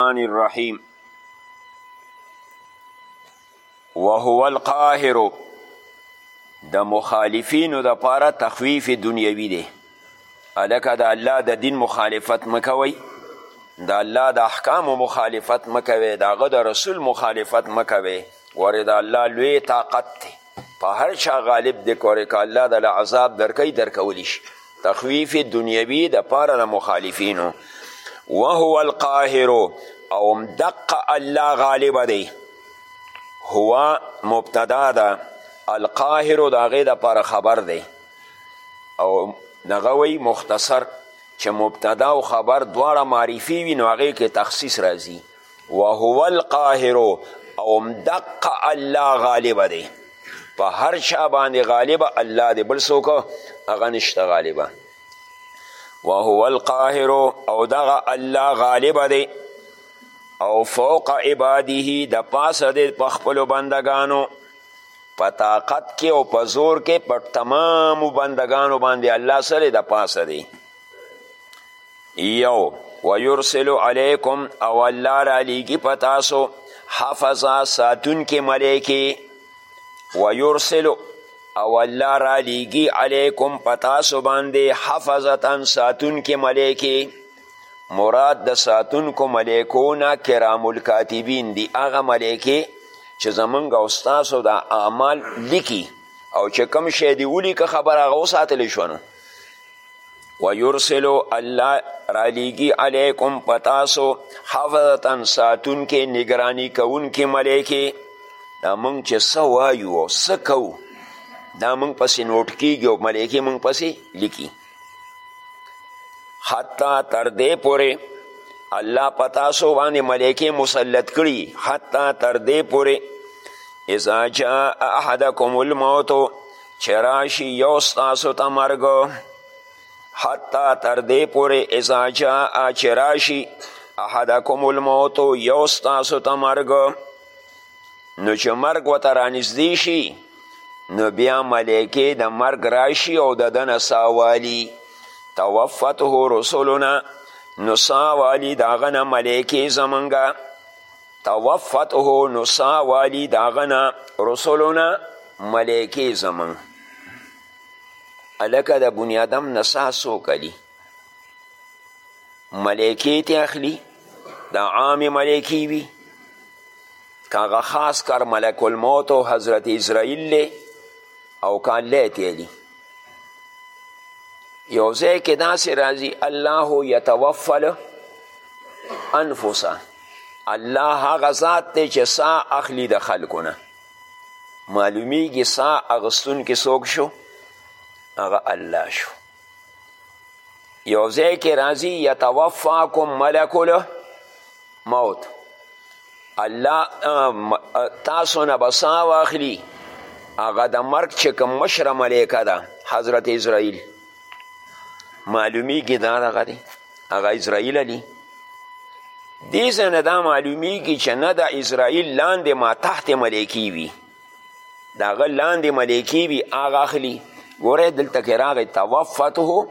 الرحمن الرحیم وهو القاهر د مخالفینو د پاره تخویف دنیوي دی الکه د الله د دین مخالفت مکوئ د الله د احکامو مخالفت مکوئ د هغه د رسول مخالفت مکوئ ورې د الله لوی طاقت دی په هر چا غالب دی کورې که الله د له عذاب درکوي درکولی شي تخویف دنیوي د پاره د مخالفینو وهو القاهر او دقه الله غالب دی هو مبتدا ده القاهر د هغې دپاره خبر دی او دغه وی مختصر چې مبتدا او خبر دواړه معرفي وي نو هغې کې تخصیص راځي وهو القاهر او همدقه الله غالب دی په هر چا باندې غالبه الله دی بل څوک هغه نشته غالبه وهو القاهر او دغه الله غالبه دی او فوق عباده د پاسه دی په خپلو بندګانو په طاقت کې او په زور کې په تمامو بندګانو باندې الله سره د پاسه دی یو ویرسل علیکم او الله رالیږي په تاسو حفظا ساتونکې ملایکې ویرسل او الله را لیږي علیکم په تاسو باندې حفظتا ساتونکې ملایکې مراد د ساتونکو ملایکو نه کرام الکاتبین دي هغه ملایکې چې زمونږ او ستاسو د اعمال لیکي او چې کوم شی دې ولیکه خبره هغه وساتلی شو نو ویرسلو الله رالیږي علیکم په تاسو حفظتا ساتونکې نګراني کوونکې ملایکې دا موږ چې څه وایو او څه کوو دا موږ پسې نوټ کیږي او ملایکې موږ پسې لیکي حتی تر دې پورې الله په تاسو باندې ملایکې مسلط کړي حتی تر دې پورې اذا جاء احدکم الموت چې راشي یو ستاسو ته مرګ حتی تر دې پورې اذا جاء چې راشي احدکم الموت یو ستاسو ته مرګ نو چې مرګ ورته رانږدې شي نو بیا ملایکې د مرګ راشي او د دنه ساوالي توفته رسولنا نو ساوالي د هغه نه ملایکې زمونږ توفته نو سا والی د هغه نه رسولنا ملایکې زمونږ هلکه د بني ادم نه سا څوک علي ملایکې ترې اخلي د عامې ملایکې وي که هغه خاص کار ملک الموت او حضرت اسرائیل دی او که الله ترې علي یو ځای کې داسې راځي الله یتوفل انفسه الله هغه ذات دی چې سا اخلي د خلکو نه معلومیږي سا اغستونکي څوک شو هغه الله شو یو ځای کې راځي یتوفاکم ملک موت الله تاسو نه به سا واخلي هغه د مرګ چې کوم مشره ملیکه ده حضرت اسرائیل معلومیږي دا دغه دی هغه اسرائیل علی دې ځای نه دا معلومیږي چې نه د اسرائیل لاندې ما تحت ملایکې وي د هغه لاندې ملایکې وي هغه اخلي ګورئ دلته کې راغی توفته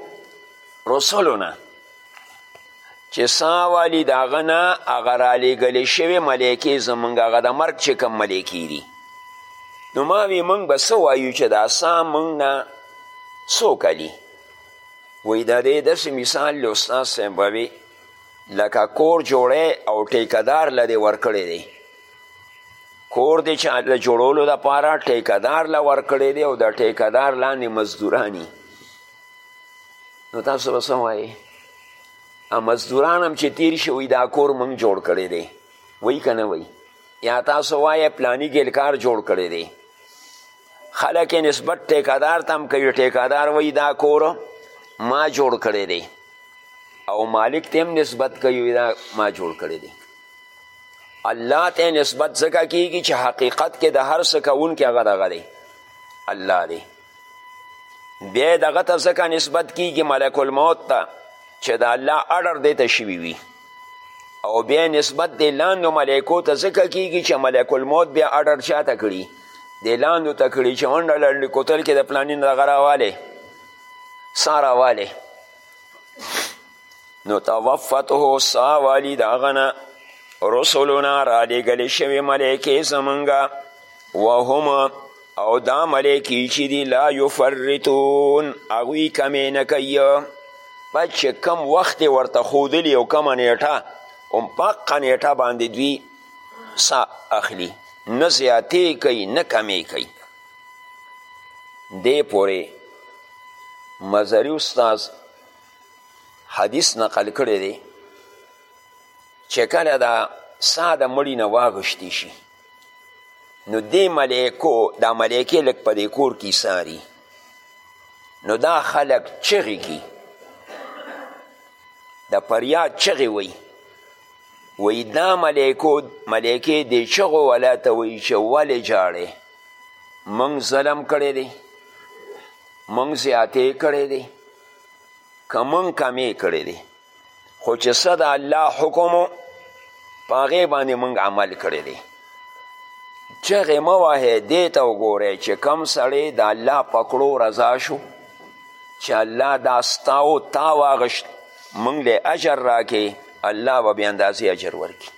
رسولنا چې سا والي د هغه نه هغه رالیږلې شوې ملایکې زمونږ هغه د مرګ چې کوم ملایکې دي نو ما وی مونږ به څه وایو چې دا سا مونږ نه څوک علي وی د دې داسې مثال له استاد صاحب به وي لکه کور جوړی او ټیکدار له دې ورکړی دی کور دی چې د جوړولو دپاره ټیکدار له ورکړی دی او د ټیکدار لاندې مزدورانی نو تاسو به څه وایې مزدوران هم چې تیر شي وایي دا کور موږ جوړ کړی دی وایي که نه وایي یا تاسو وایه پلانی ګیل کار جوړ کړی دی خلک نسبت ټیکادار ته هم کوي ټیکادار وایي دا کور ما جوړ کړی دی او مالک ته هم نسبت کوي دا ما جوړ کړی دی الله ته نسبت ځکه کیږي چې حقیقت کې د هر څه کوونکی هغه دغه دی الله دی بیا دغه ته ځکه نسبت کیږي ملک الموت ته چې د الله اړر دی ته شوي وي او بیا نسبت د لاندو ملایکو ته ځکه کیږي چې ملک الموت بیا اړر چا ته کړي د لاندو ته کړي چې منډه لنډ کوتل کې د پلاني دغه راوالی سا راوالی نو توفته سا والی د هغه نه رسولنا رالیږل شوي ملایکې زمونږ وهم او دا ملایکی چې دي لا یفرتون هغوی کمې نه کوي پس چې کم وخت یې ورته ښودلي او کمه نیټه هم په هغه نیټه باندې دوی سا اخلي نه زیاتې کوي نه کمې کوي دې پورې مزري استاذ حدیث نقل کړی دی چې کله دا سا د مړي نه واغشتی شي نو دې ملایکو دا ملایکې لږ په دې کور کې ساري نو دا خلک چغې کی د فریاد چغې وی وی دا ملایکو ملایکې دې چغو ولا ته وی چې ولې جاړې موږ ظلم کړی دی موږ زیاتې کړی دی که موږ کمې کړی دی خو چې څه د الله حکم و په هغې باندې موږ عمل کړی دی چغې مه وهئ دې ته وګورئ چې کم سړی د الله په کړو رضا شو چې الله دا ستا او تا واغشت موږ له اجر راکې الله به بې اندازې اجر ورکړي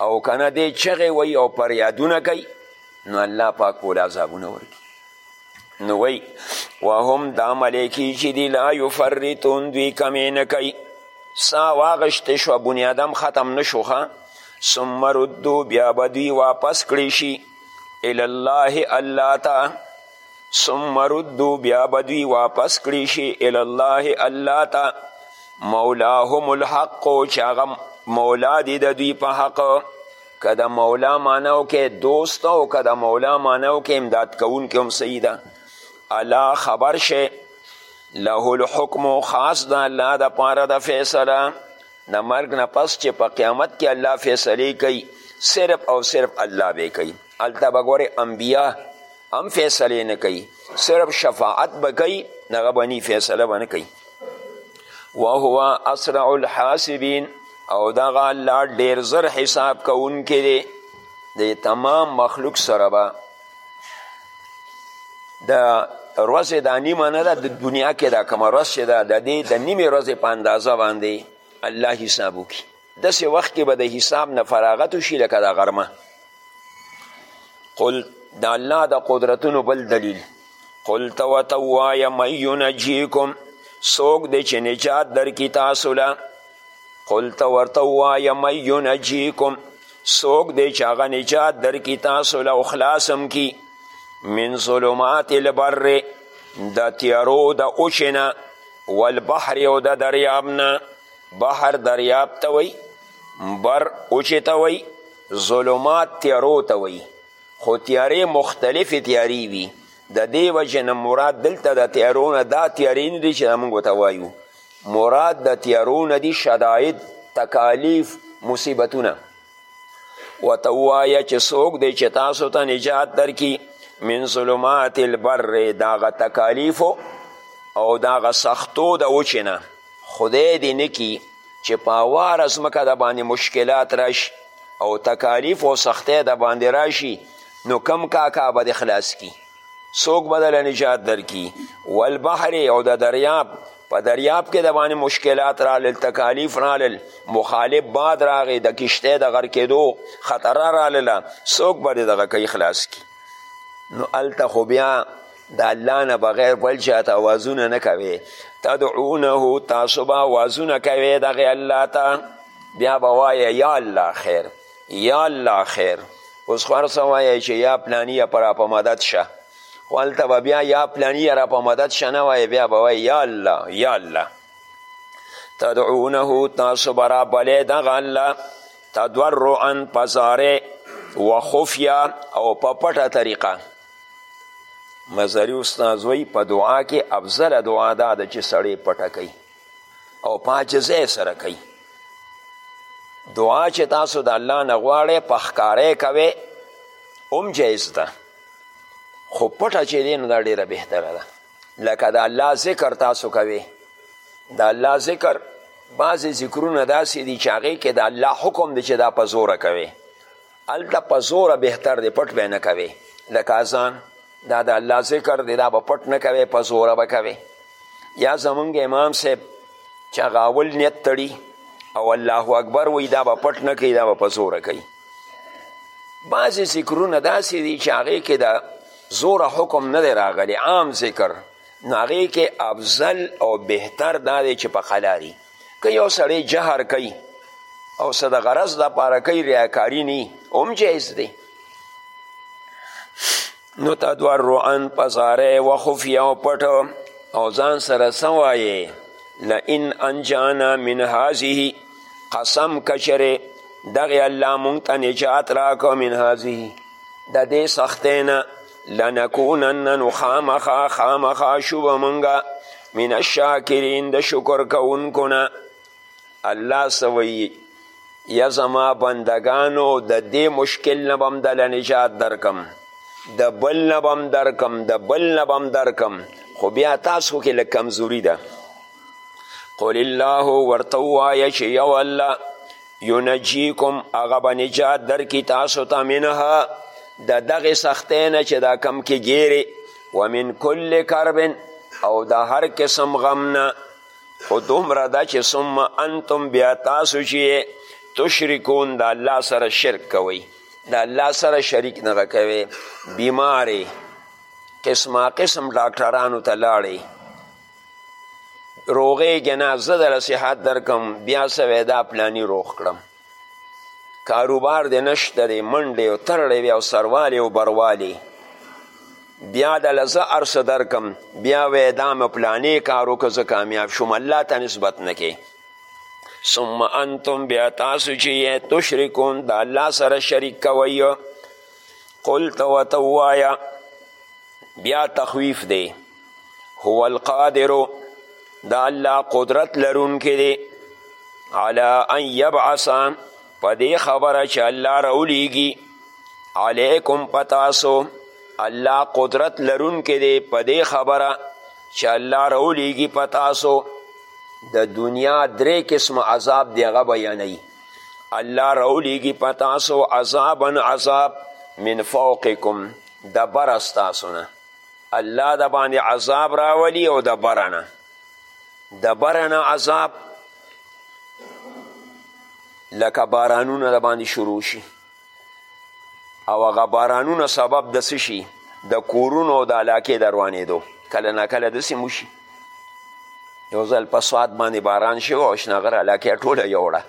او که نه دې چغې وایي او پریادونه کوي نو الله پاک به له عذابونه ورکړي نو وی وهم دا ملایکی چې دی لا یفرتون دوی کمی نه کوي سا واغشت شو بنی آدم ختم نشو ښه ثم ردو بیا به دوی واپس کړی شي الی الله الله ته ثم ردو بیا به دوی واپس کړی شي الی الله الله ته مولاهم الحق چې هغه مولا دی د دوی په حق که د مولا معنا وکړي دوست او که د مولا معنا وکړي امداد کوونکی هم صحیح ده الله خبر شي له الحکم خاص د الله دپاره د فیصله د مرګ نه پس چې په قیامت کې الله فیصلې کوي صرف او صرف الله به کوي هلته به ګورې انبیا هم فیصلې نه کوي صرف شفاعت به کوي هغه به نی فیصله به نه کوي وهو اسرع الحاسبین او دغه الله ډیر زر حساب کوونکی دی د تمام مخلوق سره به د ورځې دا نیمه نه ده د دنیا کې دا کومه ورځ چې ده د دې د نیمې ورځې په اندازه باندې الله حساب وکړي داسې وخت کې به د حساب نه فراغت وشي لکه د غرمه قل د الله د قدرتونو بل دلیل قل ته ورته ووایه من ینجیکم څوک دی چې نجات درکړي تاسو له قل ته ورته ووایه من ینجیکم څوک دی چې هغه نجات درکړي تاسو له او خلاص هم کي من ظلمات البر د تیارو د اوښې نه والبحر او د دریاب نه بحر دریاب ته وی بر اوچې ته وی ظلمات تیارو ته وی خو تیارې مختلفې تیارې وي د دې وجې نه مراد دلته د تیارو نه دا تیارې نه دي چې دا موږ ورته وایو مراد د تیارو نه دي شداید تکالیف مصیبتونه ورته ووایه چې څوک دی چې تاسو ته نجات درکړي من ظلمات البر داغه تکالیفو او داغه سختو د وچې نه خدای دې نه کي چې په اواره ځمکه د باندې مشکلات راشي او تکالیف او سختۍ د باندې راشي نو کم کاکا به دې خلاص کي څوک به دله نجات درکي والبحر او د دریاب په دریاب کې د باندې مشکلات رالل تکالیف رالل مخالف باد راغی د کشتۍ د غر کېدو خطره رالله څوک به دې دغه کوي خلاص کي نو هلته خو بیا د الله نه بغیر بل چا ته اوازونه نه کوې تدعونه تاسو به اوازونه کوې دغې الله ته بیا به وایه یا الله خیر یا الله خیر اوس خو هر څه وایه چې یا پلانی یا پر په مدد شه خو هلته به بیا یا پلانی یا را په مدد شه نه وایه بیا به وایه یا الله یا الله تدعونه تاسو به رابلې دغه الله تضرعا په زارې و خفیه او په پټه طریقه مزری استاد وی په دعا کې افضل دعا دا ده چې سړی پټه کوي او پاجزه سره کوي دعا چې تاسو د الله نه غواړئ په ښکاره کوئ هم جایز ده خو پټه چې دی نو دا ډېره بهتره ده لکه د الله ذکر تاسو کوئ د الله ذکر بعضې ذکرونه داسې دي چې هغې کې د الله حکم دی چې دا په زوره کوئ هلته په زوره بهتر دی پټ به نه کوې لکه اذان دا د الله ذکر دی دا به پټ نه کوې په زوره به کوې یا زمونږ امام صاحب چې هغه اول نیت تړي او الله اکبر وایي دا به پټ نه کوي دا به په زوره کوي بعضې ذکرونه داسې دي چې هغې کې د زوره حکم نه دی راغلی عام ذکر نو هغې کې افضل او بهتر دا دی چې په قلاري که یو سړی جهر کوي او څه د غرض دپاره کوي ریاکاري نی هم جایز دی نو تضرعا په زاره و خفیه او پټو او ځان سره څه وایې لئن انجانا من هذه قسم کچرې دغې الله مونږ ته نجات راکړو من هذه د دې سختۍ نه لنکونن نو خامخا خامخا شو به مونږه من الشاکرین د شکر کوونکو نه الله څه ویي یا زما بندګانو د دې مشکل نه به هم دله نجات درکم د بل نه به هم درکم د بل نه به هم درکم خو بیا تاسو کې لږ کمزوري ده قل الله ورته ووایه چې یو الله ینجیکم هغه به نجات درکړي تاسو ته منها د دغې سختۍ نه چې دا کم کې ګیرې ومن کل کرب او د هر قسم غم نه خو دومره ده چې ثم انتم بیا تاسو چې تشرکون د الله سره شرک کوئ د الله سره شریک نغه کوي بیمارې قسمه قسم ډاکټرانو ته لاړې روغېږې نه زه دله صحت درکم بیا سوی دا پلانی روغ کړم کاروبار دې نشته دی منډې او ترړې وې او سروالې او بروالې بیا دله زه هر څه درکم بیا وایې دا مې پلانې کار وکړه زه کامیاب شوم الله ته نسبت نه کې ثم انتم بیا تاسو چې یې تشرکون د الله سره شریک کوئ قل ته ورته ووایه بیا تخویف دی هو القادر دا الله قدرت لرونکی دی علی ان یبعث په دې خبره چې الله راولیږي علیکم په تاسو الله قدرت لرونکی دی په دې خبره چې الله راولیږي په تاسو د دنیا درې قسم عذاب دی هغه بیانوي الله راولیږي په تاسو عذابا عذاب من فوقکم د بره ستاسو نه الله د باندې عذاب راولي او د بره نه د بره نه عذاب لکه بارانونه د باندې شروع شي او هغه بارانونه سبب د څه شي د کورونو او د علاقې د روانېدو کله نا کله داسې هم وشي یو ځل په سوات باندې باران شوی او شنغر علاقه ټوله یوړه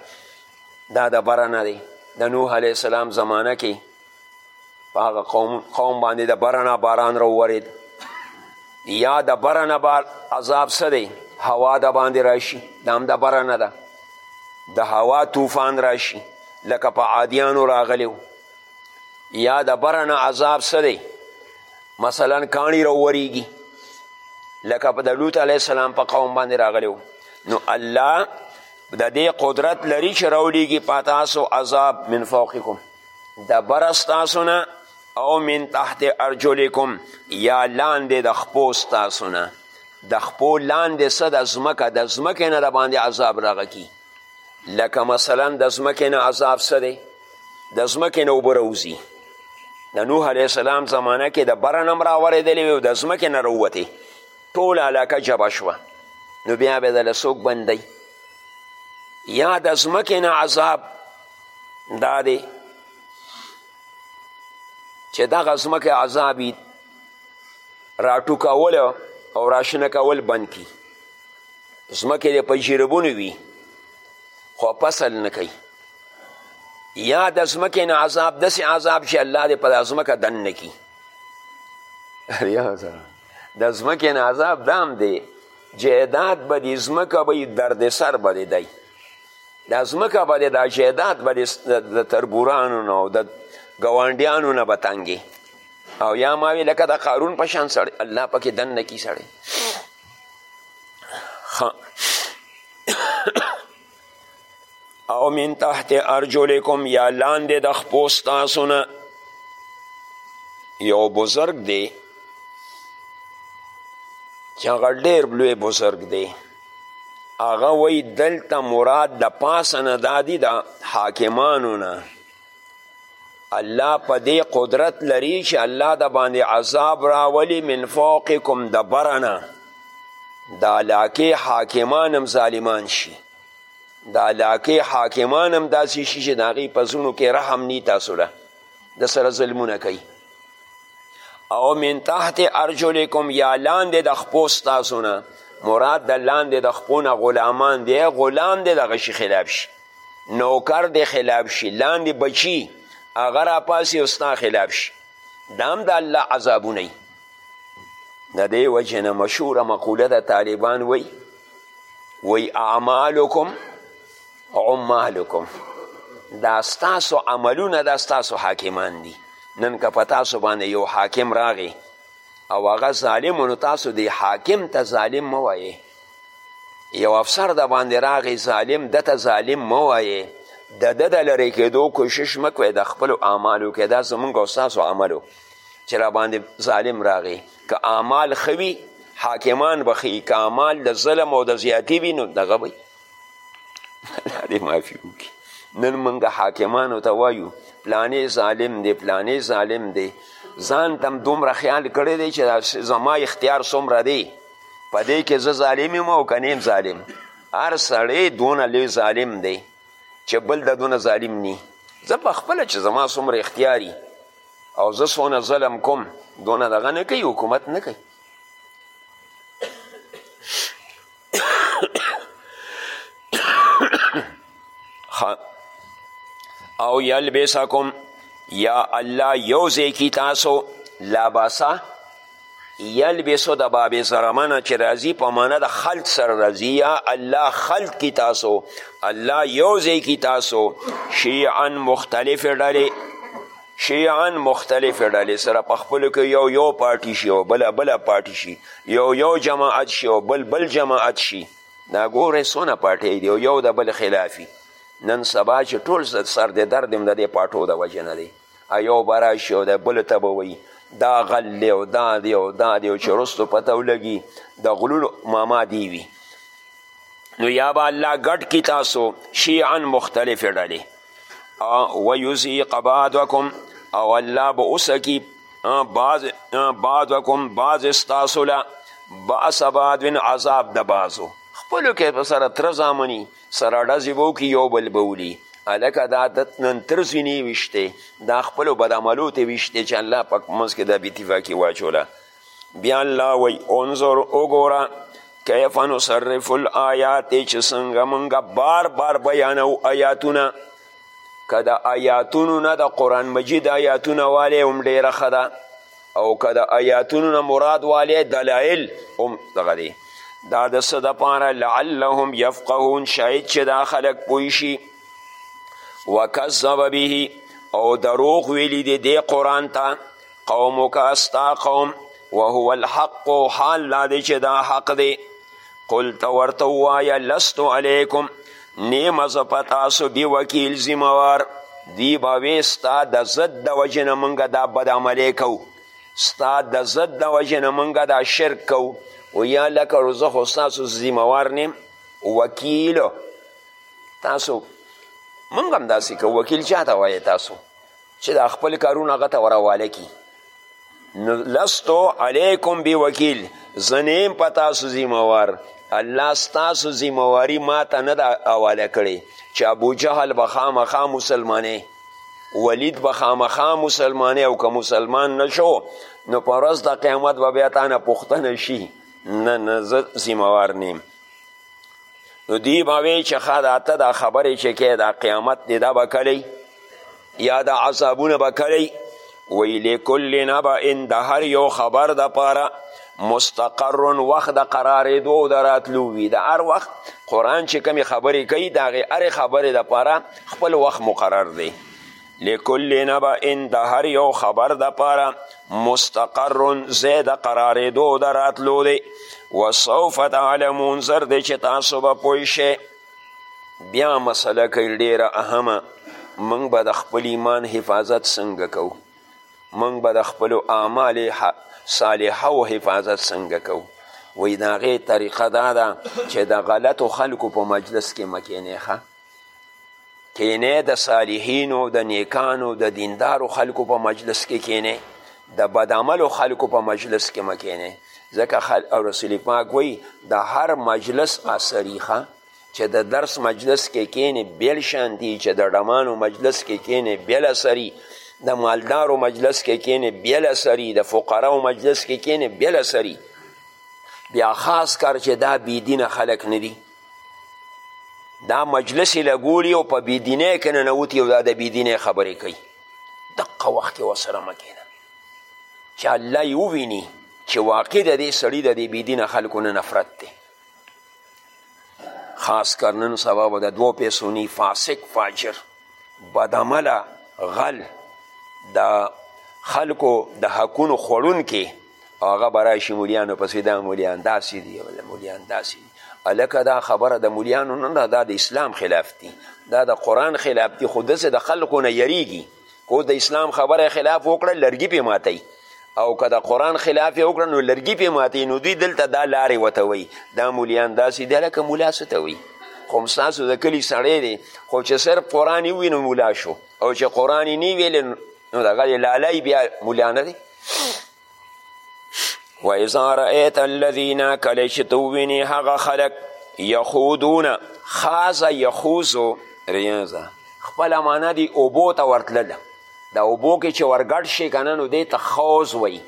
دا د بره نه دی د نوح علیه السلام زمانه کې په هغه قوم, قوم باندې د برنا باران راوورید یا د برنا بار عذاب څه دی هوا د باندې راشي دا هم د برنه ده د هوا طوفان راشي لکه په عادیانو راغلی یا د برنه عذاب څه دی مثلا کاڼي راوریږي لکه په د لوط علیه السلام په قوم باندې راغلی نو الله د دې قدرت لري چې راولیږي په تاسو عذاب من فوقکم د بره ستاسو نه او من تحت ارجلکم یا لاندې د خپو ستاسو نه د خپو لاندې څه د ځمکه د ځمکې نه د باندې عذاب راغه کی لکه مثلا د ځمکې نه عذاب څه دی د ځمکې نه اوبه راوځي د نوح علیه السلام زمانه کې د بره نه هم راورېدلې وي او د ځمکې نه راووتې ټوله علاقه جبه شوه نو بیا به دله څوک بندوي یا د ځمکې نه عذاب دا دی چې دغه ځمکه عذابي راټوکول او راشنه کول بند کی ځمکې د په جربونو وي خو فصل نه کوي یا د ځمکې نه عذاب داسې عذاب چې الله دې په دا ځمکه دن نه کي د ځمکې نه عذاب دام دی جهداد به دې ځمکه به یې دردسر به دې دی دا ځمکه به دې دا جایداد به د تربورانو نه او د ګاونډیانو نه به تنګې او یا ما وی لکه د قارون په شان سړی الله پکې دننه کی سړی او من تحت ارجلکم یا لاندې د خپو ستاسو نه یو بزرګ دی چې هغه ډېر لوی بزرګ دی هغه وی دلته مراد د پاسه نه دادی د حاکمانو نه الله په دې قدرت لري چې الله د باندې عذاب راولي من فوقکم د بره نه د علاقې حاکمان هم ظالمان شي د علاقې حاکمان هم داسې شي چې د هغې په زړونو کې رحم نی تاسو له د سره ظلمونه کوي او من تحت ارجلکم یا لاندې د خپو ستاسو نه مراد د لاندې د خپو نه غلامان دی غلام دی دغه شي خلاف شي نوکر دی خلاف شي لاندې بچي هغه راپاسي او ستا خلاف شي دا هم د الله عذابونه وي د دې وجې نه مشهوره مقوله د طالبان وی وی اعمالکم عمالکم دا ستاسو عملونه دا ستاسو حاکمان دي نن که په تاسو باندې یو حاکم راغی او هغه ظالم نو تاسو دی حاکم ته ظالم مه وایې یو افسر د باندې راغی ظالم ده ته ظالم مه وایې د ده د لرې کېدو کوشش مه کوئ د خپلو اعمالو کې دا زمونږ او ستاسو عملو چې را باندې ظالم راغی که اعمال ښه وي حاکمان به ښه که اعمال د ظلم او د زیاتي وي نو دغه به الله دې معافي وکړي نن موږ حاکمانو ته وایو پلانې ظالم دی پلانې ظالم دی ځان ته هم دومره خیال کړی دی چې زما اختیار څومره دی په دې کې زه ظالم یم او که نه ظالم هر سړی دونه لوی ظالم دی چې بل د دونه ظالم نی زه په خپله چې زما څومره اختیاري او زه څونه ظلم کوم دونه دغه نه کوي حکومت نه کوي او یلبسکم یا الله یو ځای کی تاسو لباسه یلبسو د باب زرمنه چې راځي په معنا د خلط سره راځي یا الله خلط کی تاسو الله یو ځای کی تاسو شیعا مختلف ډلې شیعا مختلفې ډلې سره په خپلو کې یو یو پارټي شي او بله بله پارټي شي یو یو جماعت شي او بل بل جماعت شي دا ګورئ څونه پارټۍ دي او یو د بل خلافي نن سبا چې ټول سر د درد هم د دې پاټو د وجې نه دی یو به راشي او د بل ته به وایي دا غل دی او دا دی او دا دی او چې وروستو پته ولګي د غلونو ماما دی وي نو یا به الله ګډ کي تاسو شیعا مختلفې ډلې ویزیق بعدکم او الله به وسکي بعض بعضکم بعض ستاسو له بعض بعض عذاب د بعضو خپلو کې په سره تره زامني سره ډزې به وکړي یو بل به ولي هلکه دا د نن تر ځینې ویشتې دا خپلو بدعملو ته ویشتې چې الله په منځ کې دا بېتفاقي واچوله بیا الله وی انظر وګوره کیف نصرف الآیات چې څنګه مونږه بار بار بیانو آیاتونه که د آیاتونو نه د قرآن مجید آیاتونه والی هم ډېره ښه ده او که د آیاتونو نه مراد والی دلایل هم دغه دی دا د څه دپاره لعلهم یفقهون شاید چې دا خلک پوه شي وکذب به او دروغ ویلی دی دې قرآن ته قومک استا قوم وهو الحق حال دا دی چې دا حق دی قل ته ورته ووایه لستو علیکم نیمه زه په تاسو بی وکیل ذمهوار دوی به وې ستا د ضد د وجې نه موږ دا بدعملې کوو ستا د ضد د وجې نه موږ دا شرک کوو و یا لکه زه خو ستاسو ذمهوار نیم وکیل تاسو موږ هم داسې کوو وکیل چا ته وایې تاسو چې دا خپل کارونه هغه ته ورواله کی نو لستو علیکم بی وکیل زنیم په تاسو ذموار الله ستاسو ذمواری ما ته نه ده حواله کړې چې ابو جهل به خامخا مسلمانې ولید به خامخا مسلمانې او که مسلمان نشو نو په ورځ د قیامت به بیا تا نه پوښتنه شي نه نه زه ذموار نیم نو دی به وی چې ښه دا ته دا خبرې چې کې دا قیامت دی دا به کلی یا دا عذابونه به کلی وی لکل نبع د هر یو خبر دپاره مستقر وخت د قرارېدو او د راتلو وي د هر وخت قرآن چې کومې خبرې کوي د هغې هرې خبرې دپاره خپل وخت مقرر دی لکل نبا ان د هر یو خبر د پاره مستقر ځای د قرارېدو د راتلو دی وسوف تعلمون زر دی چې تاسو به پوه شئ بیا مسله کوي ډېره اهمه موږ به د خپل ایمان حفاظت څنګه کوو موږ به د خپلو اعمال صالحه و حفاظت څنګه کوو وایي د هغې طریقه دا ده چې د غلطو خلکو په مجلس کې مه کینې کینې د صالحینو د نیکانو د دیندارو خلکو په مجلس کې کینې د بدعملو خلکو په مجلس کې مه کینې ځکه او رسول پاک وایي د هر مجلس اثریخه چې د درس مجلس کې کینې بیل شان دي چې د ډمانو مجلس کې کینې بیل اثري د مالدارو مجلس کې کینې بیل اثري د فقراو مجلس کې کینې بیل اثري بیا خاص کار چې دا بی دینه خلک نه دي دا مجلس یې لګولي او په بېدینۍ کې ننوتي او دا د بېدینۍ خبرې کوي دقه وخت کې ورسره مه کښېنه چې الله یې وویني چې واقع د دې سړي د دې بېدینه خلکو نه نفرت دی خاص کر نن سبا به د دوو پیسو نی فاسق فاجر بدعمله غل د خلکو د حقونو خوړونکي او هغه به راشي مولیانو پسې دا مولیان داسې دي او دا مولیان داسې دي هلکه دا خبره د مولیانو نه ده دا د اسلام خلاف دي دا د قرآن خلاف دي خو داسې د خلکو نه یریږي که د اسلام خبره خلاف وکړه لرګي پې ماتوي او که د قرآن خلاف یې وکړه نو لرګي پې ماتوي نو دوی دلته دا لارې ورته وایي دا مولیان داسې دي هلکه مولا څه ته وایي خو هم ستاسو د کلي سړی دی خو چې صرف قرآن یې ووایي نو مولا شو او چې قرآن یې نه ویلی نو دغه یې لالی بیا ملا نه دی و اذا رأیت الذین کله چې ته ووینې هغه خلک یخودونه خازه یخوزو ریاضه خپله معنا دی اوبو ته ورتلله دا اوبو کې چې ورګډ شي که نه نو دې ته خوز وایي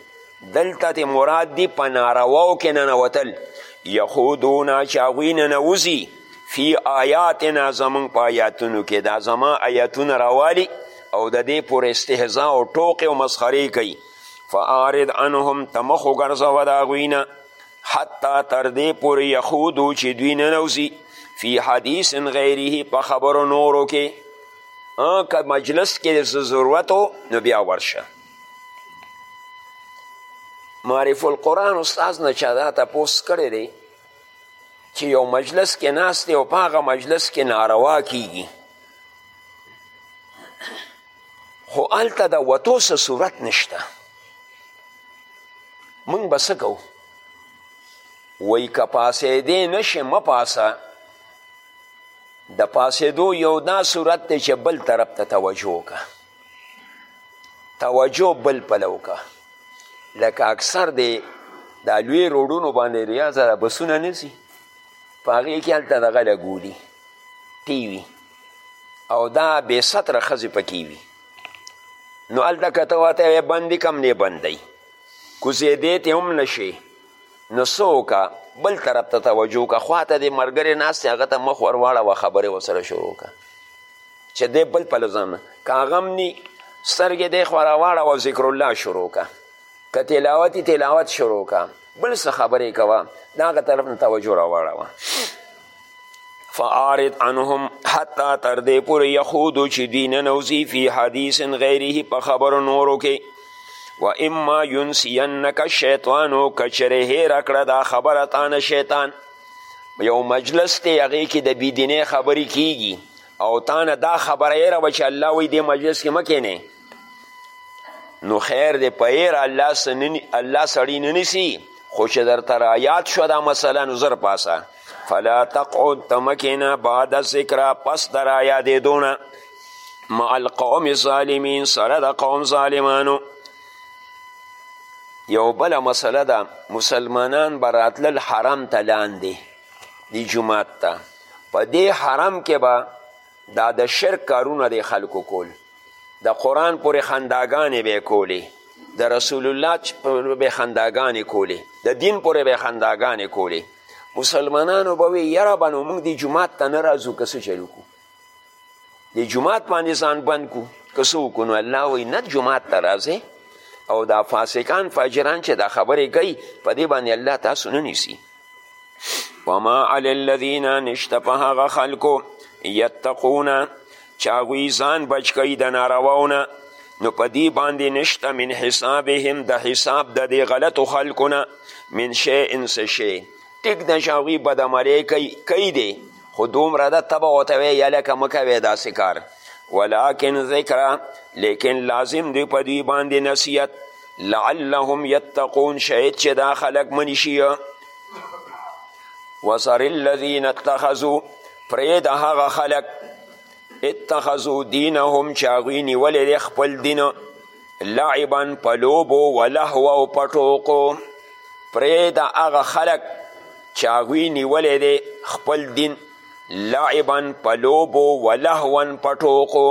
دلته تی مراد دی په نارواو کې ننوتل یخودونه چې هغوی ننوځي فی آیاتنا زمونږ په آیاتونو کې دا زما آیاتونه راوالي او د دې پورې استهزا او ټوقې او مسخرې کوي فاعرض عنهم ته مخ وګرځوه د هغوی نه حتی تر دې پورې یخودو چې دوی ننوځي فی حدیث غیره په خبرو نورو کې که مجلس کې ضرورت نو بیا ورشه معرف القرآن استاذ نه چا دا تپوس کړی دی چې یو مجلس کې ناست دی او په هغه مجلس کې ناروا کیږي خو هلته د وتو څه صورت نشته موږ به څه کوو وایي که پاسېدی نشې مه پاسه د پاسېدو یو دا صورت دی چې بل طرف ته توجه وکړه توجه بل پله وکړه لکه اکثر دی دا لوی روډونو باندې ریا سره بسونه نه ځي په هغې کې هلته دغه لګولي ټي وي او دا بې ستره ښځې پکې وي نو هلته که ته ورته بندي کم نه بندی کوزېدې ته هم نشي نو څه وکړه بل طرف ته توجه وکړه خوا ته دې ملګری ناست هغه ته مخ ور واړوه خبرې ورسره شروع کړه چې دی بل پلو ځان که هغه هم ني سترګې دی خوا راواړوه ذکرالله شروع کړه که تلاوت تلاوت شروع کړه بل څه خبرې کوه د هغه طرف نه توجه راواړوه فعارض عنهم حتی تر دې پورې یخودو چې دوی ننوځي فی حدیث غیره په خبرو نورو کې و اما ینسینک الشیطان که چېرې هېره کړه دا خبره تانه شیطان یو مجلس دی هغې کې د بېدینې خبرې کیږي او تانه دا خبره هېره وه چې الله وایي دې مجلس کې مه کینې نو خیر دی په هېره الله سړی نه نیسي خو چې درته رایاد شوه دا مسله نو زر پاسه فلا تقعد ته مه کښېنه بعد ذکره پس د رایادېدو نه مع القوم الظالمین سره د قوم ظالمانو یو بله مسله ده مسلمانان به راتلل حرم ته لاندې دی جومات ته په دې حرم کې به دا د شرک کارونه د خلکو کول د قرآن پورې خنداګانې به کولې د رسول الله به خنداګانې کولې د دین پورې به خنداګانې کولې مسلمانانو به وی یاره به نو موږ د جومات ته نه راځو که څه چل وکړو د جومات باندې ځان بند کړو که څه وکړو نو الله وایي نه جومات ته راځئ او دا فاسقان فاجران چې دا خبرې کوي په دې باندې الله تاسو نه نیسي وما علی الذین نشته په هغه خلکو یتقونه چې هغوی ځان بچ کوي د نارواو نه نو په دې باندې نشته من حسابهم د حساب د دې غلطو خلکو نه من شیء څه شی ټیک ده چې هغوی بدعملۍ کوي کوي دی خو دومره ده ته به ورته وایې یلکه مه کوې داسې کار ولکن ذکره لیکن لازم دی په دوی باندې نصیحت لعلهم یتقون شاید چې دا خلک منشي وسر الذین اتخذوا پرې د هغه خلک اتخذو دینهم چې هغوی نیولی دی خپل دین لعبا په لوبو و لهوه او په ټوقو پرې د هغه خلک چې هغوی نیولی دی خپل دین لعبا په لوبو و لهوا په ټوقو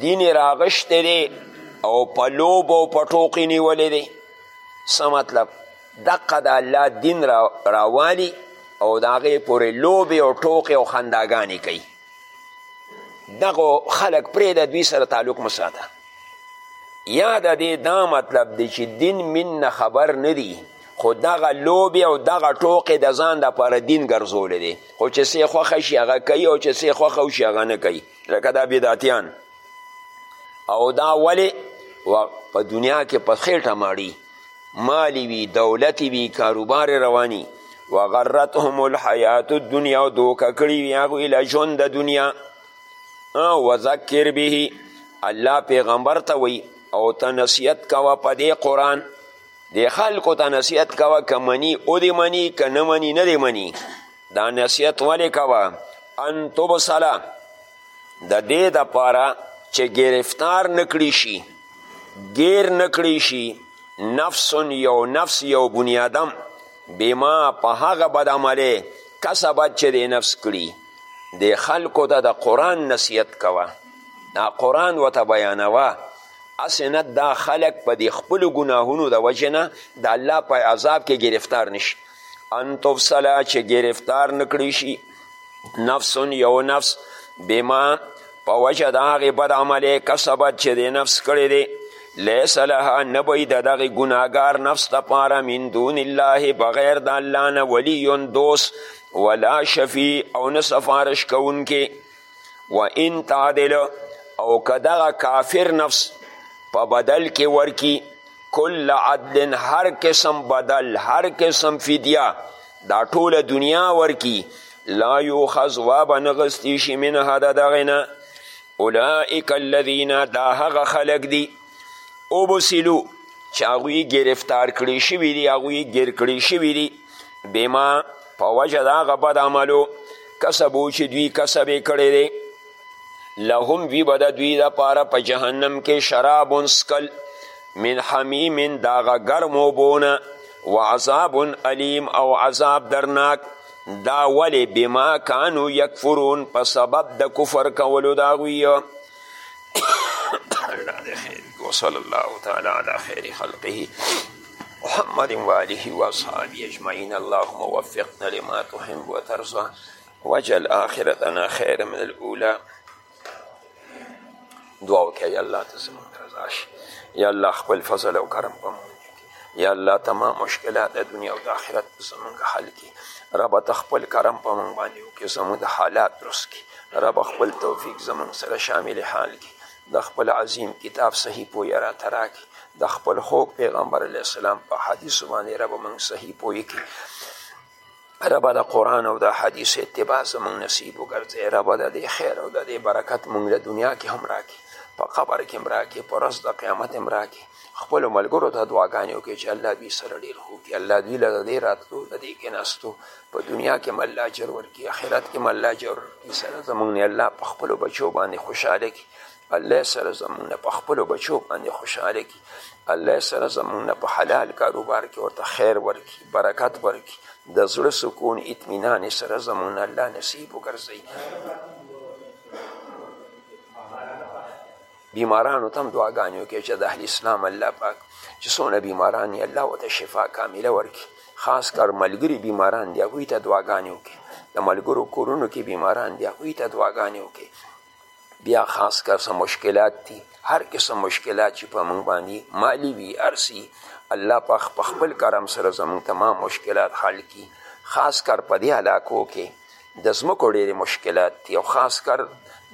دین یې راغشتی دی او په لوبو په ټوقې نیولی دی څه مطلب دقه د الله دین را راوالي او د هغې پورې لوبې او ټوقې او خنداګانې کوي دغو خلک پرېږده دوی سره تعلق مه ساته یا د دې دا مطلب دی چې دین مین نه خبر نه دي خو دغه لوبې او دغه ټوقې د ځان دپاره دین ګرځولی دی خو چې څه خوښه شي هغه کوي او چې څه خوښه وشي هغه نه کوي لکه دا بدعتیان او دا ولې په دنیا کې په خېټه ماړي مالی وی دولت وی کاروبار روانی وغرتهم الحیات الدنیا او دوکه کړي وي هغوی له ژوند د دنیا وذکر به الله پیغمبر ته وی او ته نصیحت کوه په دې قرآن د خلکو ته نصیحت کوه که مني او دې مني که نه مني نه دې مني دا نصیحت ولې کوه ان تبصله د دې دپاره چې گرفتار نکړی شي گیر نکړی شي نفس یو نفس یو بنیادم بما په هغه بد عملی کسبت چې د نفس کړي د خلکو ته د قرآن نصیحت کوه دا قرآن ورته بیانوه هسې نه دا خلک په دې خپلو ګناهونو د وجې نه د الله په عذاب کې گرفتار نشي ان تفصله چې گرفتار نکړی شي نفس یو نفس بما په وجه د هغې بد عملې کسبت چې د نفس کړی دی لیس لها نبی د دغه ګناهګار نفس دپاره من دون الله بغیر د الله نه ولی دوست ولا شفیع او نه سفارش کوونکې و ان تعدل او که دغه کافر نفس په بدل کې ورکی کل عدل هر قسم بدل هر قسم فدیه دا ټوله دنیا ورکی لا یوخذ وا به نه غستی شي منها د دغې نه اولئک الذین دا هغه خلق دي اوبسلو چې هغوی ګرفتار کړی شوي دي هغوی ګیر کړی شوي دي بما په وجه د هغه بد عملو کسبو چې دوی کسب یې کړی دی لهم وی به د دوی دپاره په جهنم کې شراب سکل من حمیم د هغه ګرم اوبونه و عذاب علیم او عذاب درناک دا ولی بما کانو یکفرون په سبب د کفر کولو د هغوی وصلی الله تعالی علی خیر خلقه محمد و آله و اصحابه اجمعین اللهم وفقنا لما تحب وترضى وجل آخرتنا خیر من الاولى دعا وکړه یا الله ته زموږ رضا شي یا الله خپل فضل او کرم په یا الله تمام مشکلات د دنیا او د آخرت زموږ حل کړي رب ته خپل کرم په موږ باندې وکړي زموږ د حالات درست کړي رب خپل توفیق زموږ سره شامل حال کړي د خپل عظیم کتاب صحیح پوهه راته راکړي د خپل خوږ پیغمبر علیه السلام په حدیثو باندې ربه موږ صحیح پوه کړي ربه د قرآن او د حدیث اتباع زموږ نصیب وګرځوې ربه د دې خیر او د دې برکت موږ له دنیا کې هم راکړي په قبر کې هم راکړي په ورځ د قیامت هم راکړي خپلو ملګرو ته دعاګانې وکړي چې الله دوی سره ډېر ښه وکړي الله دوی له د دې راتلو د دې کېناستو په دنیا کې مله اجر ورکړي آخرت کې مله اجر ورکړي سره زمونږ نه الله په خپلو بچو باندې خوشحاله کړي الله سره زمونږ نه په خپلو بچو باندې خوشحاله کړي الله سره زمونږ نه په حلال کاروبار کې ورته خیر ورکړي برکت ورکړي د زړه سکون اطمینان سره زمونږ نه الله نصیب وګرځوي بیمارانو ته هم دعاګانې وکړي چې د اهل اسلام الله پاک چې څونه بیماران یې الله ورته شفا کامله ورکړي خاص کر ملګري بیماران دي هغوی ته دعاګانې وکړي د ملګرو کورونو کې بیماران دي هغوی ته دعاګانې وکړي بیا خاص کر څه مشکلات دي هر قسم مشکلات چې په موږ باندې مالی وي ارسي الله پاک په خپل کرم سره زموږ تمام مشکلات حل کړي خاص کر په دې علاقو کې د ځمکو ډېری مشکلات دي او خاص کر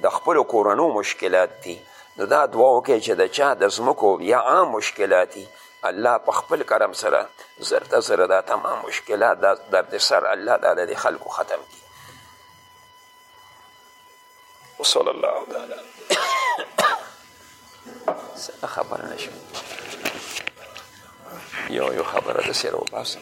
د خپلو کورنو مشکلات دي نو دا دعا وکړئ چې د چا د ځمکو یا عام مشکلات دي الله په خپل کرم سره زر ته زر دا تمام مشکلات دا درد سر الله دا د خلکو ختم کړي وصلی الله تعالی څه خبره نه شوم یو یو خبره د سره وباسم